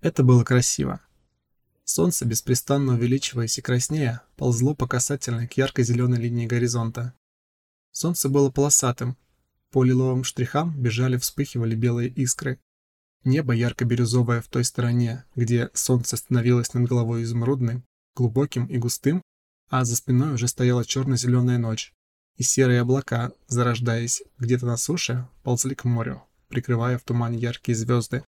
Это было красиво. Солнце, беспрестанно увеличиваясь и краснея, ползло по касательной к ярко-зеленой линии горизонта. Солнце было полосатым, по лиловым штрихам бежали, вспыхивали белые искры. Небо ярко-бирюзовое в той стороне, где солнце становилось над головой изумрудным, глубоким и густым, а за спиной уже стояла черно-зеленая ночь, и серые облака, зарождаясь где-то на суше, ползли к морю, прикрывая в тумане яркие звезды.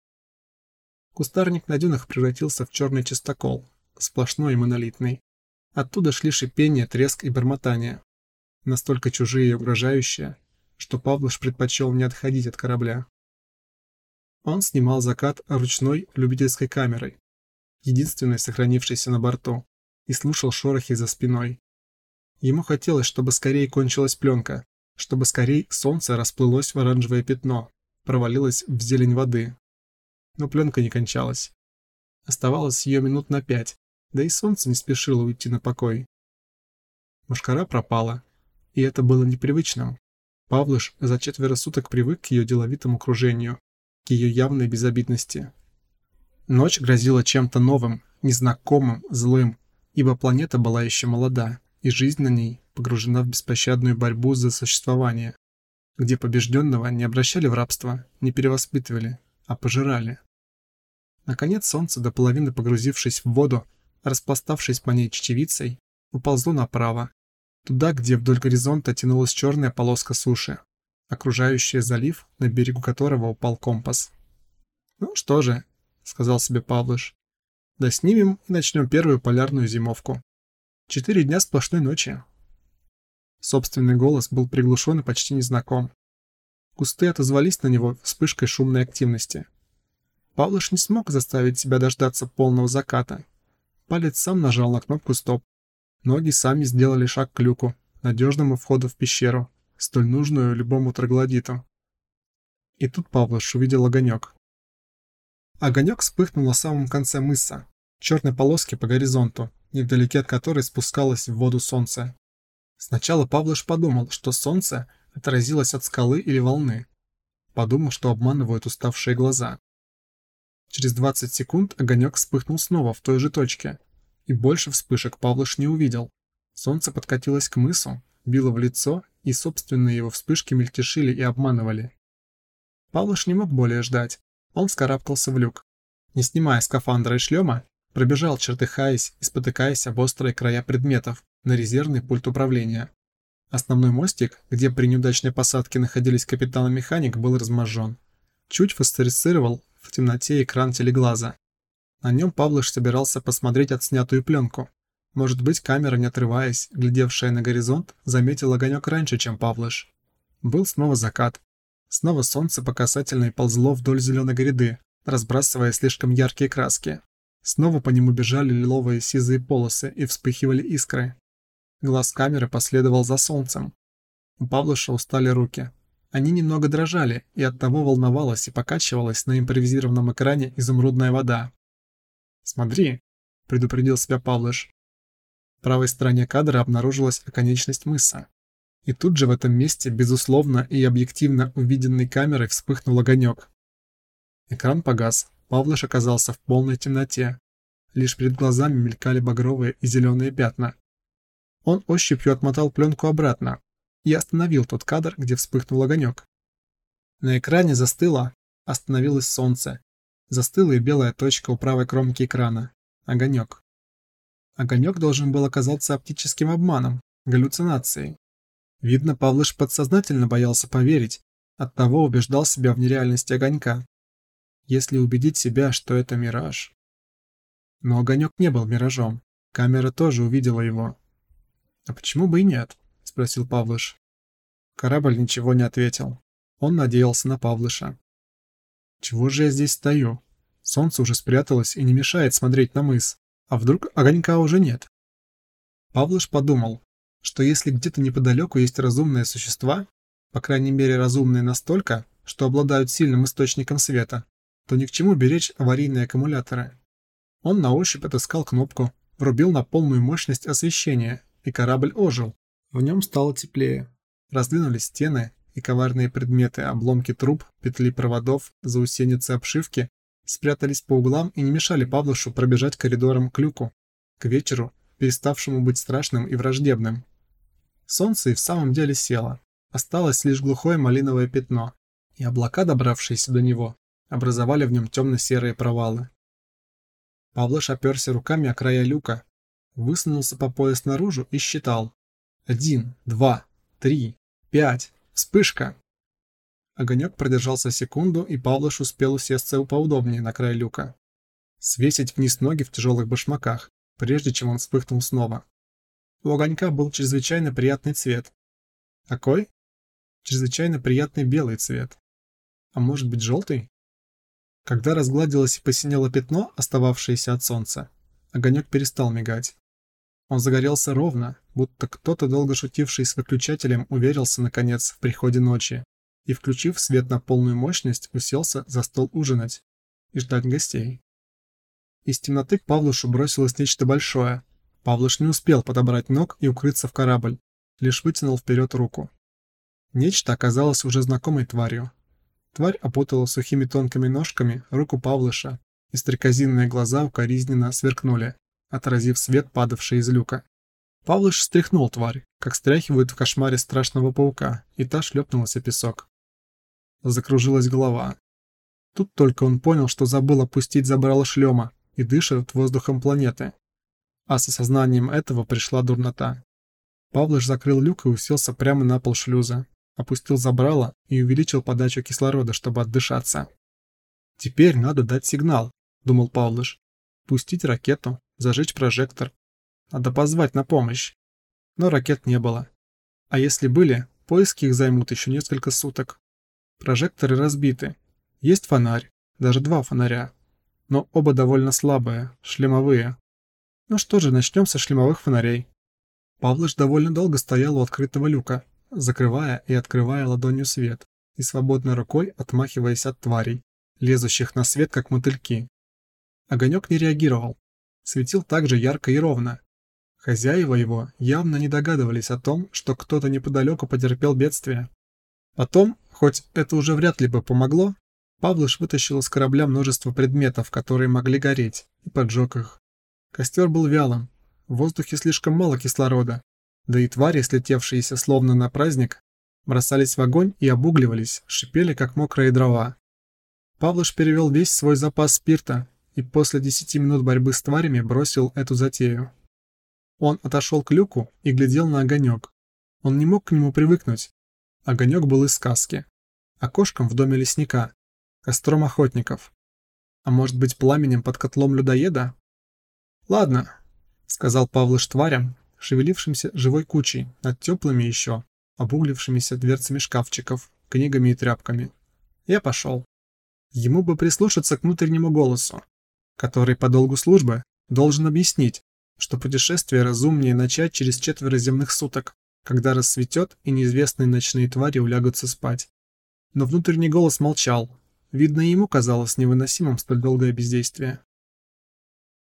Кустарник на дюнах превратился в черный чистокол, сплошной и монолитный. Оттуда шли шипение, треск и бормотание. Настолько чужие и угрожающие, что Павлыш предпочел не отходить от корабля. Он снимал закат ручной любительской камерой, единственной сохранившейся на борту, и слушал шорохи за спиной. Ему хотелось, чтобы скорее кончилась пленка, чтобы скорее солнце расплылось в оранжевое пятно, провалилось в зелень воды. Но пленка не кончалась. Оставалось ее минут на пять, да и солнце не спешило уйти на покой. Мушкара пропала, и это было непривычным. Павлыш за четверо суток привык к ее деловитому окружению, к ее явной безобидности. Ночь грозила чем-то новым, незнакомым, злым, ибо планета была еще молода, и жизнь на ней погружена в беспощадную борьбу за существование, где побежденного не обращали в рабство, не перевоспитывали, а пожирали. Наконец солнце, до половины погрузившись в воду, распластавшись по ней чечевицей, уползло направо, Туда, где вдоль горизонта тянулась черная полоска суши, окружающая залив, на берегу которого упал компас. «Ну что же», — сказал себе Павлыш, — «да снимем и начнем первую полярную зимовку. Четыре дня сплошной ночи». Собственный голос был приглушен и почти незнаком. Кусты отозвались на него вспышкой шумной активности. Павлыш не смог заставить себя дождаться полного заката. Палец сам нажал на кнопку «Стоп». Ноги сами сделали шаг к люку, надежному входу в пещеру, столь нужную любому троглодиту. И тут Павлыш увидел огонек. Огонек вспыхнул на самом конце мыса, черной полоски по горизонту, невдалеке от которой спускалось в воду солнце. Сначала Павлыш подумал, что солнце отразилось от скалы или волны. Подумал, что обманывают уставшие глаза. Через 20 секунд огонек вспыхнул снова в той же точке, и больше вспышек Павлыш не увидел. Солнце подкатилось к мысу, било в лицо, и собственные его вспышки мельтешили и обманывали. Павлыш не мог более ждать. Он вскарабкался в люк. Не снимая скафандра и шлема, пробежал, чертыхаясь и спотыкаясь об острые края предметов, на резервный пульт управления. Основной мостик, где при неудачной посадке находились капитан и механик, был разможжен. Чуть фосфорисцировал в темноте экран телеглаза. На нем Павлыш собирался посмотреть отснятую пленку. Может быть, камера, не отрываясь, глядевшая на горизонт, заметила огонек раньше, чем Павлыш. Был снова закат. Снова солнце по касательной ползло вдоль зеленой гряды, разбрасывая слишком яркие краски. Снова по нему бежали лиловые сизые полосы и вспыхивали искры. Глаз камеры последовал за солнцем. У Павлыша устали руки. Они немного дрожали, и оттого волновалась и покачивалась на импровизированном экране изумрудная вода. «Смотри», — предупредил себя Павлыш. В правой стороне кадра обнаружилась оконечность мыса. И тут же в этом месте, безусловно и объективно увиденной камерой, вспыхнул огонек. Экран погас, Павлыш оказался в полной темноте. Лишь перед глазами мелькали багровые и зеленые пятна. Он ощупью отмотал пленку обратно и остановил тот кадр, где вспыхнул огонек. На экране застыло, остановилось солнце, Застыла и белая точка у правой кромки экрана. Огонек. Огонек должен был оказаться оптическим обманом, галлюцинацией. Видно, Павлыш подсознательно боялся поверить, оттого убеждал себя в нереальности огонька. Если убедить себя, что это мираж... Но огонек не был миражом. Камера тоже увидела его. «А почему бы и нет?» — спросил Павлыш. Корабль ничего не ответил. Он надеялся на Павлыша. Чего же я здесь стою? Солнце уже спряталось и не мешает смотреть на мыс. А вдруг огонька уже нет? Павлыш подумал, что если где-то неподалеку есть разумные существа, по крайней мере разумные настолько, что обладают сильным источником света, то ни к чему беречь аварийные аккумуляторы. Он на ощупь отыскал кнопку, врубил на полную мощность освещения, и корабль ожил. В нем стало теплее. Раздвинулись стены, и коварные предметы, обломки труб, петли проводов, заусеницы обшивки спрятались по углам и не мешали Павлушу пробежать коридором к люку, к вечеру, переставшему быть страшным и враждебным. Солнце и в самом деле село. Осталось лишь глухое малиновое пятно, и облака, добравшиеся до него, образовали в нем темно-серые провалы. Павлыш оперся руками о края люка, высунулся по пояс наружу и считал. Один, два, три, пять, вспышка! Огонек продержался секунду, и Павлыш успел усесться поудобнее на край люка. Свесить вниз ноги в тяжелых башмаках, прежде чем он вспыхнул снова. У огонька был чрезвычайно приятный цвет. Какой? Чрезвычайно приятный белый цвет. А может быть желтый? Когда разгладилось и посинело пятно, остававшееся от солнца, огонек перестал мигать. Он загорелся ровно, будто кто-то, долго шутивший с выключателем, уверился, наконец, в приходе ночи, и, включив свет на полную мощность, уселся за стол ужинать и ждать гостей. Из темноты к Павлушу бросилось нечто большое. Павлуш не успел подобрать ног и укрыться в корабль, лишь вытянул вперед руку. Нечто оказалось уже знакомой тварью. Тварь опутала сухими тонкими ножками руку Павлыша, и стрекозинные глаза укоризненно сверкнули, отразив свет, падавший из люка. Павлыш стряхнул тварь, как стряхивают в кошмаре страшного паука, и та шлепнулась о песок. Закружилась голова. Тут только он понял, что забыл опустить забрало шлема и дышит воздухом планеты. А с осознанием этого пришла дурнота. Павлыш закрыл люк и уселся прямо на пол шлюза, опустил забрало и увеличил подачу кислорода, чтобы отдышаться. «Теперь надо дать сигнал», — думал Павлыш. «Пустить ракету, зажечь прожектор. Надо позвать на помощь». Но ракет не было. А если были, поиски их займут еще несколько суток. Прожекторы разбиты. Есть фонарь, даже два фонаря. Но оба довольно слабые, шлемовые. Ну что же, начнем со шлемовых фонарей. Павлыш довольно долго стоял у открытого люка, закрывая и открывая ладонью свет, и свободной рукой отмахиваясь от тварей, лезущих на свет, как мотыльки. Огонек не реагировал. Светил так же ярко и ровно. Хозяева его явно не догадывались о том, что кто-то неподалеку потерпел бедствие. Потом, хоть это уже вряд ли бы помогло, Павлыш вытащил из корабля множество предметов, которые могли гореть, и поджег их. Костер был вялым, в воздухе слишком мало кислорода, да и твари, слетевшиеся словно на праздник, бросались в огонь и обугливались, шипели, как мокрые дрова. Павлыш перевел весь свой запас спирта и после десяти минут борьбы с тварями бросил эту затею. Он отошел к люку и глядел на огонек. Он не мог к нему привыкнуть. Огонек был из сказки. Окошком в доме лесника. Костром охотников. А может быть пламенем под котлом людоеда? «Ладно», — сказал Павлыш тварям, шевелившимся живой кучей, над теплыми еще, обуглившимися дверцами шкафчиков, книгами и тряпками. Я пошел. Ему бы прислушаться к внутреннему голосу, который по долгу службы должен объяснить, что путешествие разумнее начать через четверо земных суток, когда рассветет и неизвестные ночные твари улягутся спать. Но внутренний голос молчал. Видно, ему казалось невыносимым столь долгое бездействие.